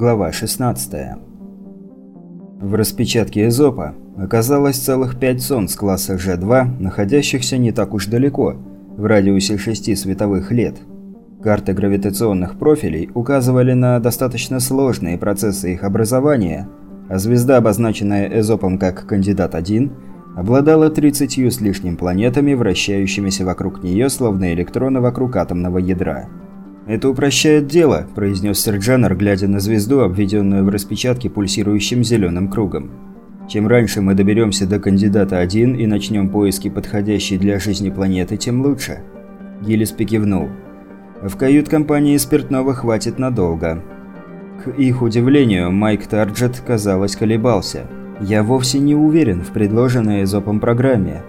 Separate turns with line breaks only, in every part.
Глава 16. В распечатке Эзопа оказалось целых пять солнц класса G2, находящихся не так уж далеко, в радиусе 6 световых лет. Карты гравитационных профилей указывали на достаточно сложные процессы их образования, а звезда, обозначенная Эзопом как «Кандидат-1», обладала 30 с лишним планетами, вращающимися вокруг нее, словно электроны вокруг атомного ядра. «Это упрощает дело», – произнес Серджанер, глядя на звезду, обведенную в распечатке пульсирующим зеленым кругом. «Чем раньше мы доберемся до кандидата 1 и начнем поиски подходящей для жизни планеты, тем лучше». Гиллиспи кивнул. «В кают-компании спиртного хватит надолго». К их удивлению, Майк Тарджет, казалось, колебался. «Я вовсе не уверен в предложенной Эзопом программе.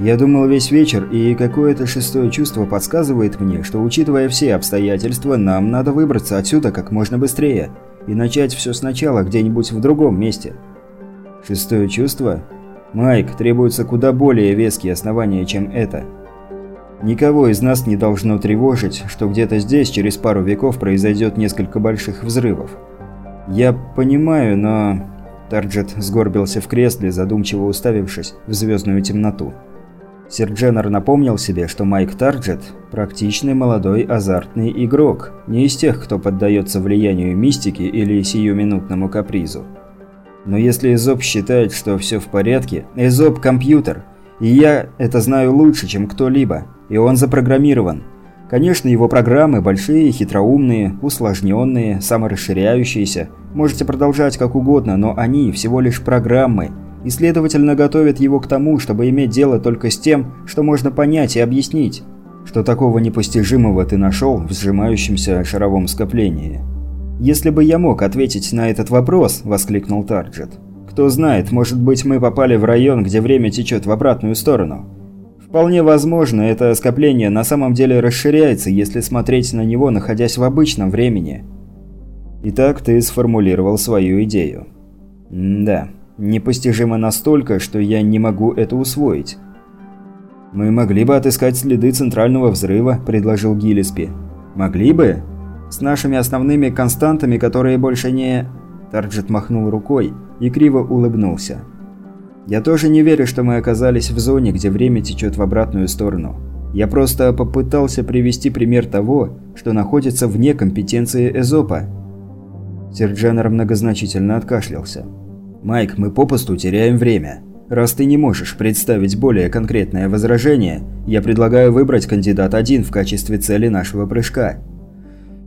Я думал весь вечер, и какое-то шестое чувство подсказывает мне, что, учитывая все обстоятельства, нам надо выбраться отсюда как можно быстрее и начать все сначала где-нибудь в другом месте. Шестое чувство? Майк, требуются куда более веские основания, чем это. Никого из нас не должно тревожить, что где-то здесь через пару веков произойдет несколько больших взрывов. Я понимаю, но... Тарджет сгорбился в кресле, задумчиво уставившись в звездную темноту. Сир Дженнер напомнил себе, что Майк Тарджет – практичный молодой азартный игрок, не из тех, кто поддается влиянию мистики или сиюминутному капризу. Но если Эзоп считает, что все в порядке, Эзоп – компьютер, и я это знаю лучше, чем кто-либо, и он запрограммирован. Конечно, его программы большие, хитроумные, усложненные, саморасширяющиеся, можете продолжать как угодно, но они всего лишь программы – и, следовательно, готовят его к тому, чтобы иметь дело только с тем, что можно понять и объяснить. Что такого непостижимого ты нашел в сжимающемся шаровом скоплении? «Если бы я мог ответить на этот вопрос», – воскликнул Тарджет. «Кто знает, может быть, мы попали в район, где время течет в обратную сторону. Вполне возможно, это скопление на самом деле расширяется, если смотреть на него, находясь в обычном времени». Итак, ты сформулировал свою идею. М да непостижимо настолько, что я не могу это усвоить. «Мы могли бы отыскать следы центрального взрыва», – предложил Гиллиспи. «Могли бы? С нашими основными константами, которые больше не...» Тарджет махнул рукой и криво улыбнулся. «Я тоже не верю, что мы оказались в зоне, где время течет в обратную сторону. Я просто попытался привести пример того, что находится вне компетенции Эзопа». Серджанер многозначительно откашлялся. «Майк, мы попусту теряем время. Раз ты не можешь представить более конкретное возражение, я предлагаю выбрать кандидат 1 в качестве цели нашего прыжка».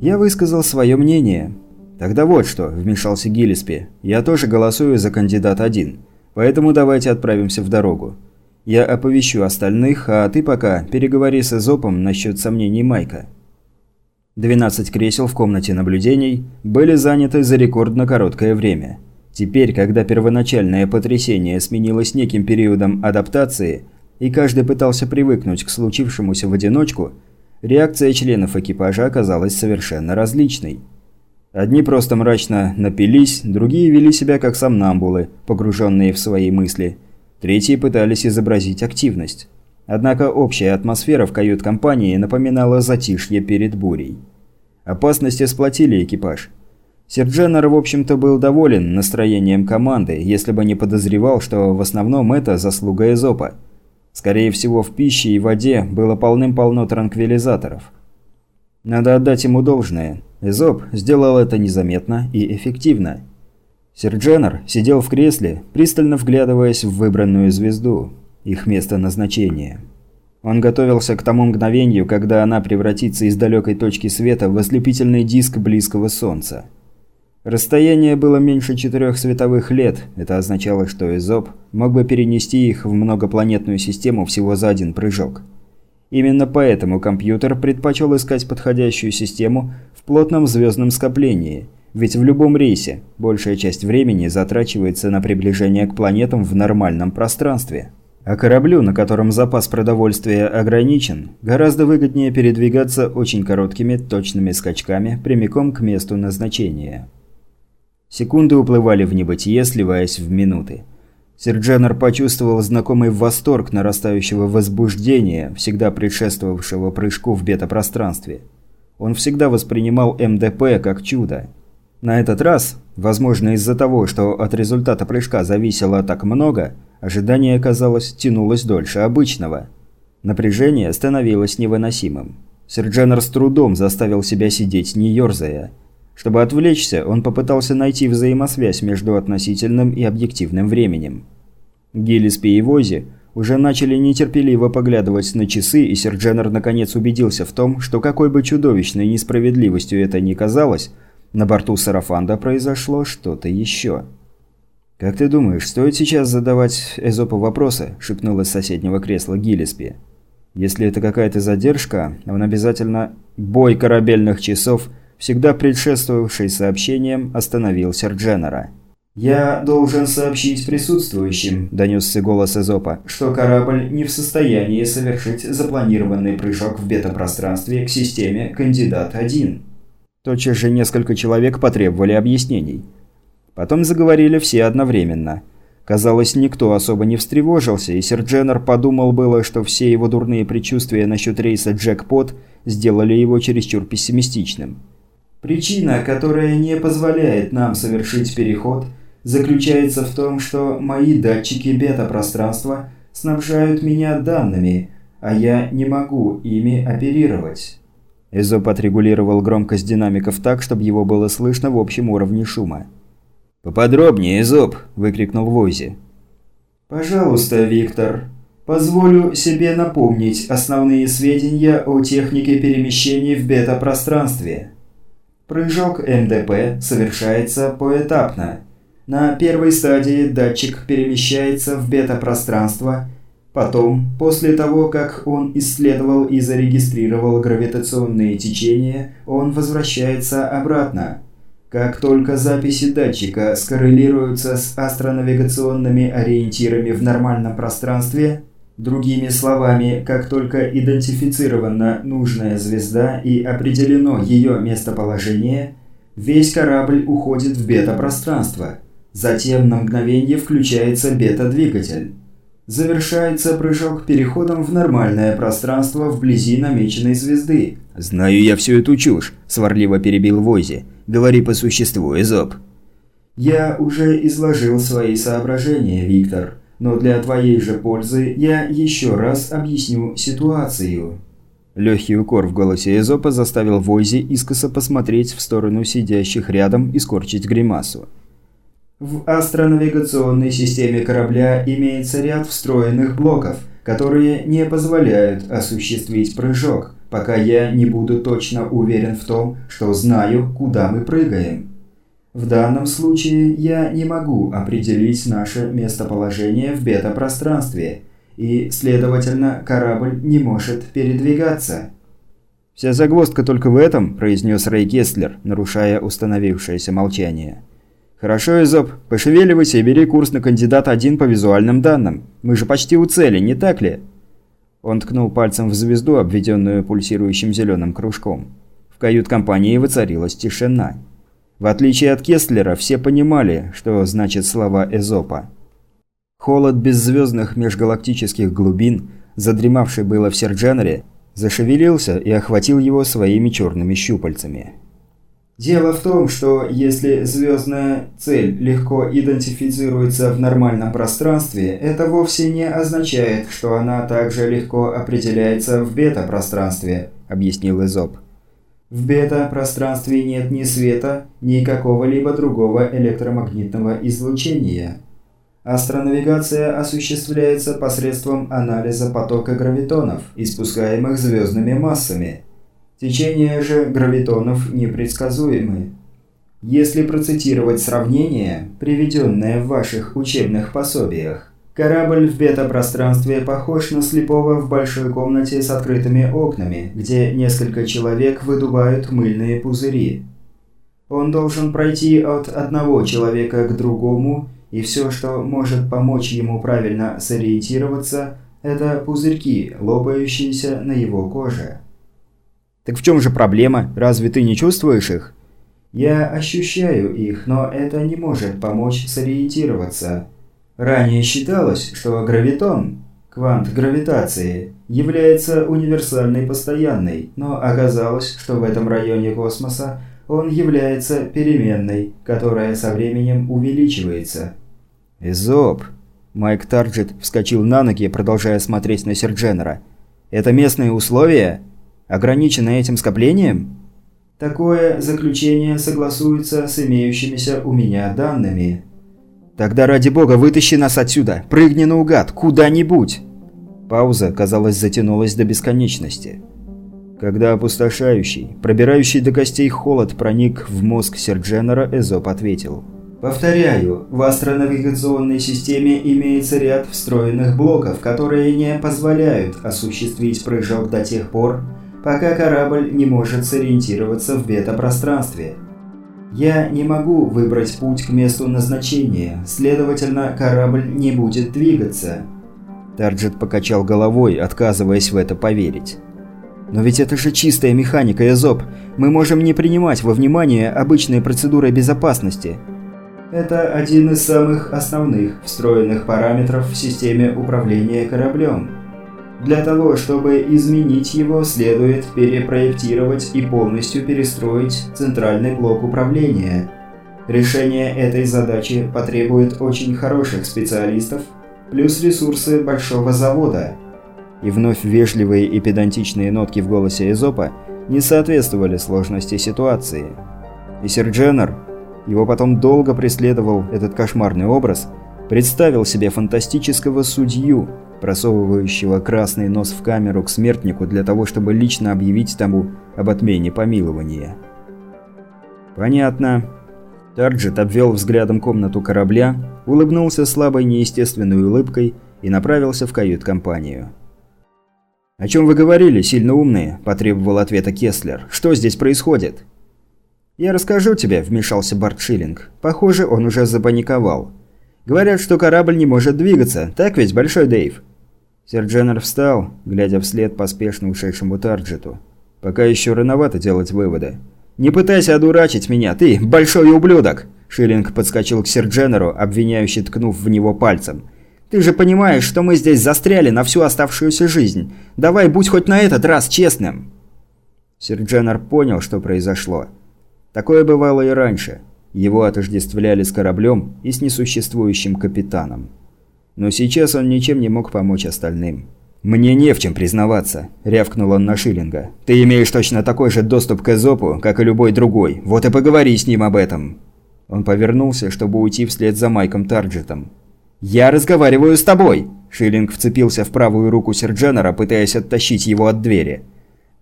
Я высказал свое мнение. «Тогда вот что», – вмешался Гиллиспи. «Я тоже голосую за кандидат 1, поэтому давайте отправимся в дорогу. Я оповещу остальных, а ты пока переговори с Эзопом насчет сомнений Майка». 12 кресел в комнате наблюдений были заняты за рекордно короткое время – Теперь, когда первоначальное потрясение сменилось неким периодом адаптации, и каждый пытался привыкнуть к случившемуся в одиночку, реакция членов экипажа оказалась совершенно различной. Одни просто мрачно напились, другие вели себя как сомнамбулы, погруженные в свои мысли. Третьи пытались изобразить активность. Однако общая атмосфера в кают-компании напоминала затишье перед бурей. Опасности сплотили экипаж – Сердженер, в общем-то, был доволен настроением команды, если бы не подозревал, что в основном это заслуга Эзопа. Скорее всего, в пище и воде было полным-полно транквилизаторов. Надо отдать ему должное. Эзоп сделал это незаметно и эффективно. Сердженер сидел в кресле, пристально вглядываясь в выбранную звезду, их место назначения. Он готовился к тому мгновению, когда она превратится из далекой точки света в ослепительный диск близкого Солнца. Расстояние было меньше четырех световых лет, это означало, что Эзоп мог бы перенести их в многопланетную систему всего за один прыжок. Именно поэтому компьютер предпочел искать подходящую систему в плотном звездном скоплении, ведь в любом рейсе большая часть времени затрачивается на приближение к планетам в нормальном пространстве. А кораблю, на котором запас продовольствия ограничен, гораздо выгоднее передвигаться очень короткими точными скачками прямиком к месту назначения. Секунды уплывали в небытие, сливаясь в минуты. Серджанер почувствовал знакомый восторг нарастающего возбуждения, всегда предшествовавшего прыжку в бета-пространстве. Он всегда воспринимал МДП как чудо. На этот раз, возможно из-за того, что от результата прыжка зависело так много, ожидание, казалось, тянулось дольше обычного. Напряжение становилось невыносимым. Сердженер с трудом заставил себя сидеть, не ерзая. Чтобы отвлечься, он попытался найти взаимосвязь между относительным и объективным временем. Гиллиспи и Вози уже начали нетерпеливо поглядывать на часы, и Сердженер наконец убедился в том, что какой бы чудовищной несправедливостью это ни казалось, на борту Сарафанда произошло что-то еще. «Как ты думаешь, стоит сейчас задавать Эзопу вопросы?» – шепнул из соседнего кресла Гиллиспи. «Если это какая-то задержка, он обязательно...» Бой корабельных часов, всегда предшествовавший сообщением, остановил Сердженера. «Я должен сообщить присутствующим», – донесся голос Эзопа, – «что корабль не в состоянии совершить запланированный прыжок в бета-пространстве к системе «Кандидат-1». Тотчас же несколько человек потребовали объяснений. Потом заговорили все одновременно. Казалось, никто особо не встревожился, и сэр Дженнер подумал было, что все его дурные предчувствия насчет рейса «Джекпот» сделали его чересчур пессимистичным. «Причина, которая не позволяет нам совершить переход – заключается в том, что мои датчики бета-пространства снабжают меня данными, а я не могу ими оперировать». Эзоп отрегулировал громкость динамиков так, чтобы его было слышно в общем уровне шума. «Поподробнее, Эзоп!» – выкрикнул Войзи. «Пожалуйста, Виктор, позволю себе напомнить основные сведения о технике перемещения в бета-пространстве. Прыжок МДП совершается поэтапно – на первой стадии датчик перемещается в бета-пространство, потом, после того, как он исследовал и зарегистрировал гравитационные течения, он возвращается обратно. Как только записи датчика скоррелируются с астронавигационными ориентирами в нормальном пространстве, другими словами, как только идентифицирована нужная звезда и определено ее местоположение, весь корабль уходит в бета-пространство – Затем на мгновение включается бета-двигатель. Завершается прыжок переходом в нормальное пространство вблизи намеченной звезды.
«Знаю я всю эту чушь», – сварливо перебил Войзи. «Говори по существу, Эзоп».
«Я уже изложил свои соображения, Виктор, но для твоей же пользы я еще раз объясню ситуацию». Легкий укор в голосе Эзопа заставил Войзи искоса посмотреть в сторону сидящих рядом и скорчить гримасу. В астронавигационной системе корабля имеется ряд встроенных блоков, которые не позволяют осуществить прыжок, пока я не буду точно уверен в том, что знаю, куда мы прыгаем. В данном случае я не могу определить наше местоположение в бета-пространстве, и, следовательно, корабль не может передвигаться. «Вся загвоздка только в этом», – произнес Рэй Кестлер, нарушая установившееся молчание. «Хорошо, Изоп, пошевеливайся и бери курс на кандидат один по визуальным данным. Мы же почти у цели, не так ли?» Он ткнул пальцем в звезду, обведенную пульсирующим зеленым кружком. В кают-компании воцарилась тишина. В отличие от Кестлера, все понимали, что значит слова Эзопа. Холод беззвездных межгалактических глубин, задремавший было в Серджанере, зашевелился и охватил его своими черными щупальцами. Дело в том, что если звездная цель легко идентифицируется в нормальном пространстве, это вовсе не означает, что она также легко определяется в бета-пространстве, объяснил Изоп. В бета-пространстве нет ни света, ни какого-либо другого электромагнитного излучения. Астронавигация осуществляется посредством анализа потока гравитонов, испускаемых звездными массами – Течения же гравитонов непредсказуемы. Если процитировать сравнение, приведенное в ваших учебных пособиях, корабль в бета-пространстве похож на слепого в большой комнате с открытыми окнами, где несколько человек выдувают мыльные пузыри. Он должен пройти от одного человека к другому, и все, что может помочь ему правильно сориентироваться, это пузырьки, лопающиеся на его коже. Так в чем же проблема? Разве ты не чувствуешь их? Я ощущаю их, но это не может помочь сориентироваться. Ранее считалось, что гравитон, квант гравитации, является универсальной постоянной, но оказалось, что в этом районе космоса Он является переменной, которая со временем увеличивается.
Изоп. Майк Тарджет вскочил на ноги, продолжая смотреть на Сердженера. Это местные условия? Ограничены этим скоплением?
Такое заключение согласуется с имеющимися у меня данными.
Тогда ради бога вытащи нас отсюда, прыгни наугад, куда-нибудь. Пауза, казалось, затянулась до бесконечности. Когда опустошающий, пробирающий до костей холод проник в мозг Сердженера, Эзоп ответил.
«Повторяю, в астронавигационной системе имеется ряд встроенных блоков, которые не позволяют осуществить прыжок до тех пор, пока корабль не может сориентироваться в бета-пространстве. Я не могу выбрать путь к месту назначения, следовательно, корабль не будет двигаться.
Тарджет покачал головой, отказываясь в это поверить. «Но ведь это же чистая механика, Эзоп. Мы можем не принимать во внимание обычные процедуры безопасности».
Это один из самых основных встроенных параметров в системе управления кораблем. Для того, чтобы изменить его, следует перепроектировать и полностью перестроить центральный блок управления. Решение этой задачи потребует очень хороших специалистов, плюс ресурсы большого завода.
И вновь вежливые и педантичные нотки в голосе Эзопа не соответствовали сложности ситуации. И Сир Дженнер, его потом долго преследовал этот кошмарный образ, представил себе фантастического судью, просовывающего красный нос в камеру к смертнику для того, чтобы лично объявить тому об отмене помилования. «Понятно». Тарджет обвел взглядом комнату корабля, улыбнулся слабой неестественной улыбкой и направился в кают-компанию. «О чем вы говорили, сильно умные?» – потребовал ответа Кеслер. «Что здесь происходит?» «Я расскажу тебе», – вмешался Барт Шиллинг. «Похоже, он уже запаниковал. Говорят, что корабль не может двигаться, так ведь, Большой Дэйв?» Сэр Дженнер встал, глядя вслед поспешно ушедшему Тарджету. «Пока еще рановато делать выводы». «Не пытайся одурачить меня, ты, большой ублюдок!» Шиллинг подскочил к Сэр Дженнеру, обвиняюще ткнув в него пальцем. «Ты же понимаешь, что мы здесь застряли на всю оставшуюся жизнь. Давай будь хоть на этот раз честным!» Сэр Дженнер понял, что произошло. Такое бывало и раньше. Его отождествляли с кораблем и с несуществующим капитаном. Но сейчас он ничем не мог помочь остальным. «Мне не в чем признаваться», – рявкнул он на Шиллинга. «Ты имеешь точно такой же доступ к Эзопу, как и любой другой. Вот и поговори с ним об этом». Он повернулся, чтобы уйти вслед за Майком Тарджетом. «Я разговариваю с тобой!» Шиллинг вцепился в правую руку Сердженера, пытаясь оттащить его от двери.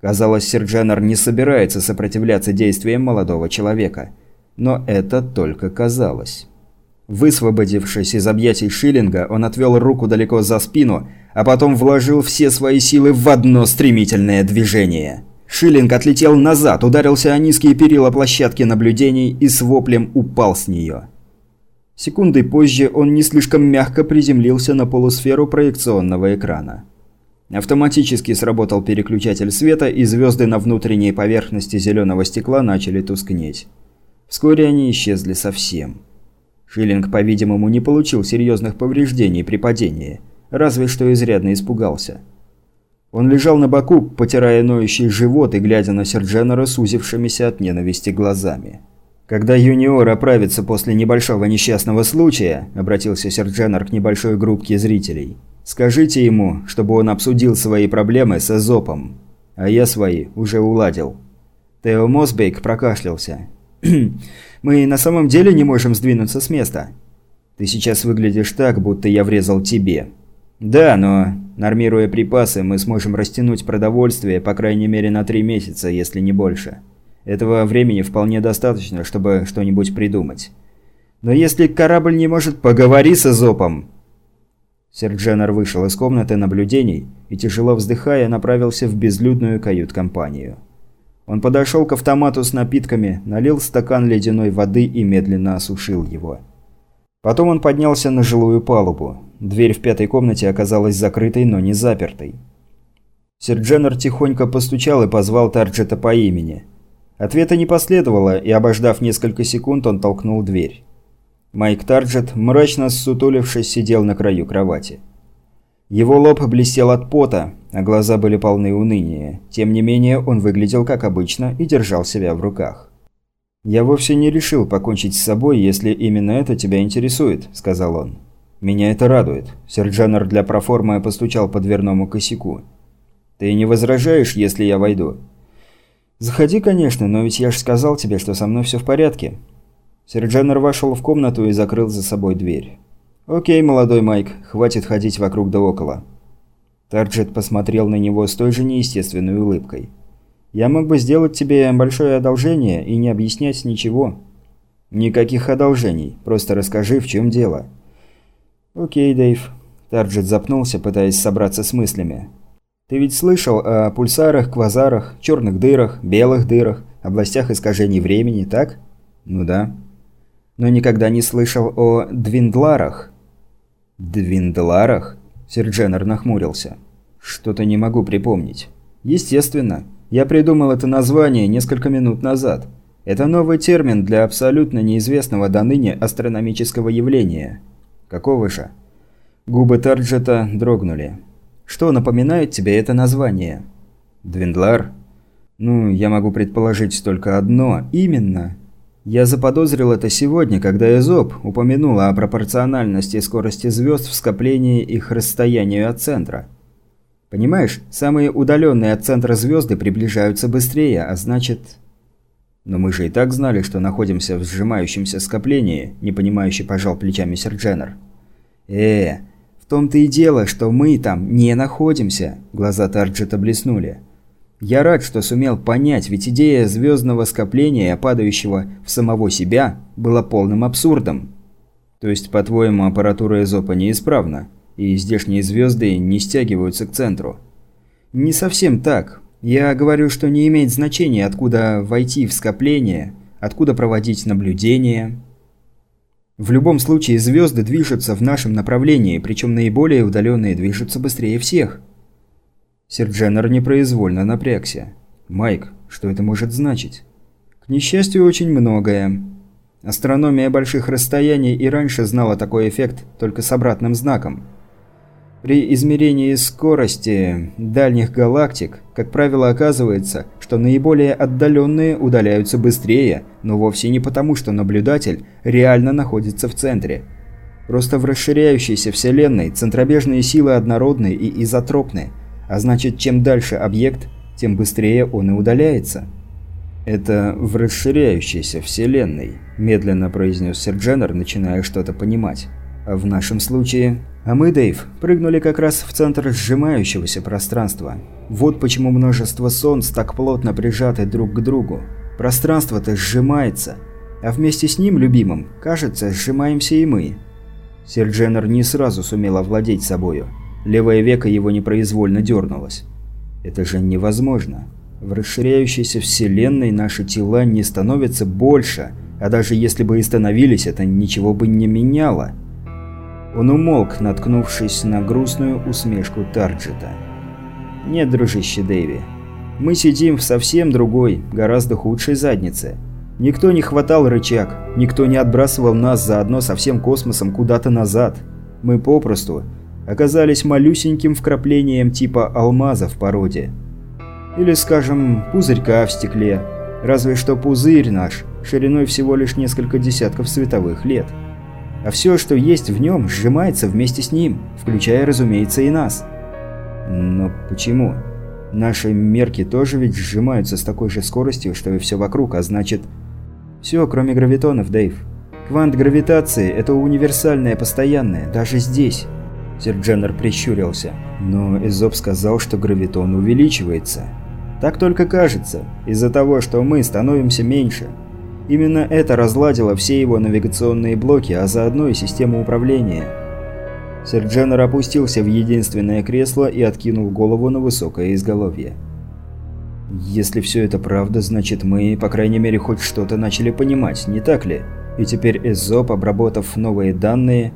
Казалось, Сердженер не собирается сопротивляться действиям молодого человека. Но это только казалось. Высвободившись из объятий Шиллинга, он отвел руку далеко за спину, а потом вложил все свои силы в одно стремительное движение. Шиллинг отлетел назад, ударился о низкие перила площадки наблюдений и с воплем упал с нее. Секундой позже он не слишком мягко приземлился на полусферу проекционного экрана. Автоматически сработал переключатель света, и звезды на внутренней поверхности зеленого стекла начали тускнеть. Вскоре они исчезли совсем. Шиллинг, по-видимому, не получил серьезных повреждений при падении, разве что изрядно испугался. Он лежал на боку, потирая ноющий живот и глядя на Сердженера сузившимися от ненависти глазами. «Когда юниор оправится после небольшого несчастного случая», – обратился Сердженер к небольшой группке зрителей, – «скажите ему, чтобы он обсудил свои проблемы с Эзопом, а я свои уже уладил». Тео Мосбейк прокашлялся. Мы на самом деле не можем сдвинуться с места. Ты сейчас выглядишь так, будто я врезал тебе. Да, но, нормируя припасы, мы сможем растянуть продовольствие по крайней мере на три месяца, если не больше. Этого времени вполне достаточно, чтобы что-нибудь придумать. Но если корабль не может... Поговори с Эзопом!» Сердженер вышел из комнаты наблюдений и, тяжело вздыхая, направился в безлюдную кают-компанию. Он подошел к автомату с напитками, налил стакан ледяной воды и медленно осушил его. Потом он поднялся на жилую палубу. Дверь в пятой комнате оказалась закрытой, но не запертой. Сердженер тихонько постучал и позвал Тарджета по имени. Ответа не последовало, и обождав несколько секунд, он толкнул дверь. Майк Тарджет, мрачно ссутулившись, сидел на краю кровати. Его лоб блестел от пота, а глаза были полны уныния. Тем не менее, он выглядел как обычно и держал себя в руках.
«Я вовсе не решил покончить с собой, если именно это тебя интересует», – сказал он. «Меня это радует». Серджанер для проформы постучал по дверному косяку. «Ты не возражаешь, если я войду?» «Заходи, конечно, но ведь я же сказал тебе, что со мной все в порядке». Серджанер вошел в комнату и закрыл за собой дверь. «Окей, молодой Майк, хватит ходить вокруг да около». Тарджет посмотрел на него с той же неестественной улыбкой. Я мог бы сделать тебе большое одолжение и не объяснять ничего. Никаких одолжений, просто расскажи, в чем дело. Окей, Дэйв. Тарджет запнулся, пытаясь собраться с мыслями. Ты ведь слышал о пульсарах, квазарах, черных дырах, белых дырах, областях искажений времени, так? Ну да. Но никогда не слышал о двиндларах. Двиндларах? Сердженер нахмурился. Что-то не могу припомнить. Естественно. Я придумал это название несколько минут назад. Это новый термин для абсолютно неизвестного до ныне астрономического явления. Какого же? Губы Тарджета дрогнули. Что напоминает тебе это название? Двиндлар? Ну, я могу предположить только одно. Именно. Я заподозрил это сегодня, когда Эзоп упомянула о пропорциональности скорости звезд в скоплении их расстоянию от центра. Понимаешь, самые удаленные от центра звезды приближаются быстрее, а значит... Но мы же и так знали, что находимся в сжимающемся скоплении, не понимающий пожал плечами Сердженер. Э, в том-то и дело, что мы там не находимся, глаза Тарджета блеснули. Я рад, что сумел понять, ведь идея звездного скопления, падающего в самого себя, была полным абсурдом. То есть, по-твоему, аппаратура Эзопа неисправна? и здешние звезды не стягиваются к центру. Не совсем так. Я говорю, что не имеет значения, откуда войти в скопление, откуда проводить наблюдения. В любом случае звезды движутся в нашем направлении, причем наиболее удаленные движутся быстрее всех. Сердженер непроизвольно напрягся. «Майк, что это может значить?» «К несчастью, очень многое. Астрономия больших расстояний и раньше знала такой эффект только с обратным знаком». При измерении скорости дальних галактик, как правило, оказывается, что наиболее отдаленные удаляются быстрее, но вовсе не потому, что наблюдатель реально находится в центре. Просто в расширяющейся Вселенной центробежные силы однородны и изотропны, а значит, чем дальше объект, тем быстрее он и удаляется. «Это в расширяющейся Вселенной», – медленно произнес Сердженер, начиная что-то понимать. «А в нашем случае а мы, Дэйв, прыгнули как раз в центр сжимающегося пространства. Вот почему множество солнц так плотно прижаты друг к другу. Пространство-то сжимается, а вместе с ним, любимым, кажется, сжимаемся и мы. Сердженер не сразу сумел овладеть собою. Левое веко его непроизвольно дернулось. Это же невозможно. В расширяющейся вселенной наши тела не становятся больше, а даже если бы и становились, это ничего бы не меняло. Он умолк, наткнувшись на грустную усмешку Тарджета. «Нет, дружище Дэви, мы сидим в совсем другой, гораздо худшей заднице. Никто не хватал рычаг, никто не отбрасывал нас заодно со всем космосом куда-то назад. Мы попросту оказались малюсеньким вкраплением типа алмаза в породе. Или, скажем, пузырька в стекле. Разве что пузырь наш шириной всего лишь несколько десятков световых лет а все, что есть в нем, сжимается вместе с ним, включая, разумеется, и нас. Но почему? Наши мерки тоже ведь сжимаются с такой же скоростью, что и все вокруг, а значит... Все, кроме гравитонов, Дэйв. Квант гравитации – это универсальное, постоянное, даже здесь. Сердженнер прищурился. Но Эзоп сказал, что гравитон увеличивается. Так только кажется, из-за того, что мы становимся меньше – Именно это разладило все его навигационные блоки, а заодно и систему управления. Сердженер опустился в единственное кресло и откинул голову на высокое изголовье. «Если все это правда, значит мы, по крайней мере, хоть что-то начали понимать, не так ли? И теперь Эзоп, обработав новые данные...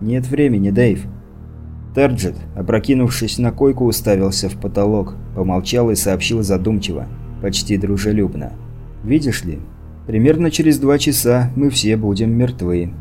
Нет времени, Дэйв». Терджет, опрокинувшись на койку, уставился в потолок, помолчал и сообщил задумчиво, почти дружелюбно. «Видишь ли, Примерно через два часа мы все будем мертвы.